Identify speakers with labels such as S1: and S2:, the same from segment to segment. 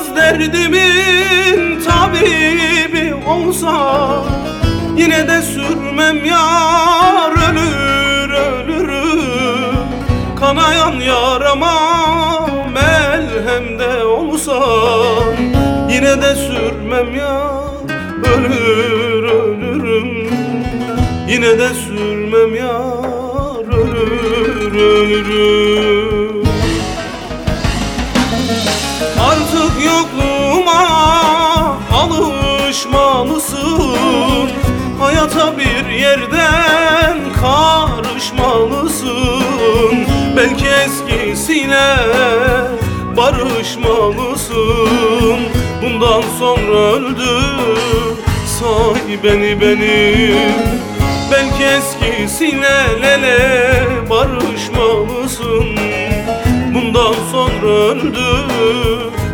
S1: Biraz derdimin tabibi olsa Yine de sürmem yar ölür ölürüm. Kanayan yarama melhem de olsa Yine de sürmem yar ölür ölürüm. Yine de sürmem yar ölür ölürüm alışmalısın Hayata bir yerden karışmalısın. Belki eskisiyle barışmalısın. Bundan sonra öldü say beni beni. Belki eskisiyle lele barışmalısın. Bundan sonra öldü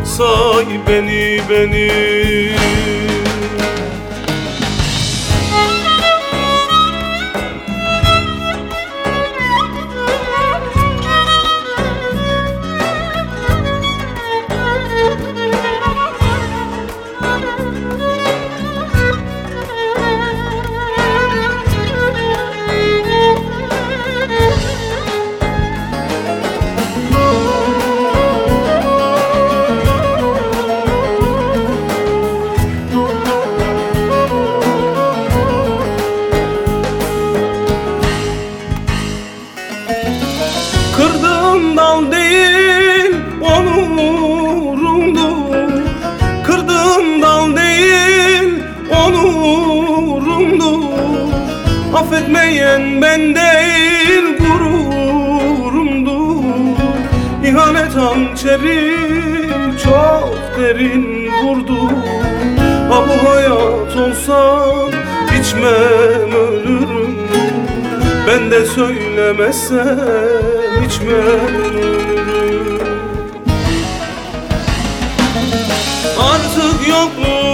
S1: say beni beni ben değil gururumdur İhanet hançeri çok derin vurdu. Ha bu hayat olsa içmem ölürüm. Ben de söylemezsem içmem ölürüm. Artık alışmalısın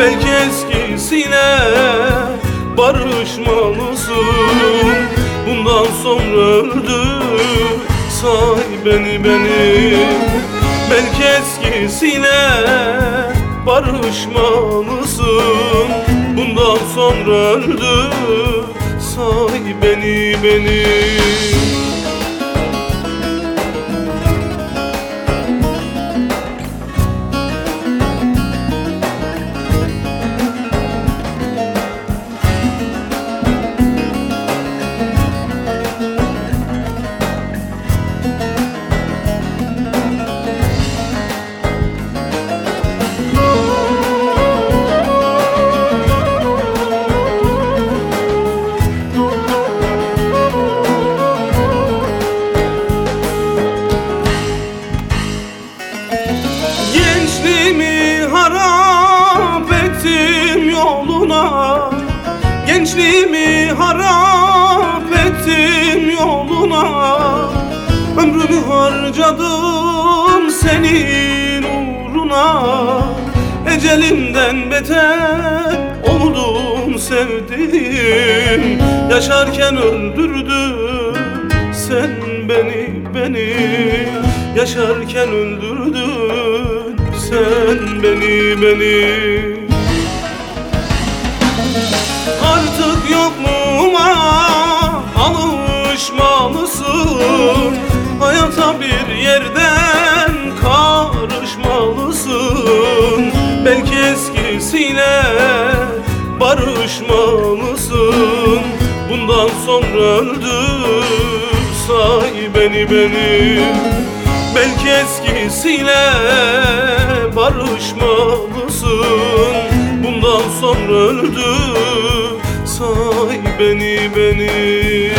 S1: Belki eskisiyle barışmalısın Bundan sonra öldü say beni beni. Belki eskisiyle barışmalısın Bundan sonra öldü say beni beni Gençliğimi harap ettim yoluna. Ömrümü harcadım senin uğruna. Ecelimden beter oldum sevdim Yaşarken öldürdün sen beni beni. Yaşarken öldürdün sen beni beni sonra öldü say beni beni Belki eskisiyle barışmalısın Bundan sonra öldü say beni beni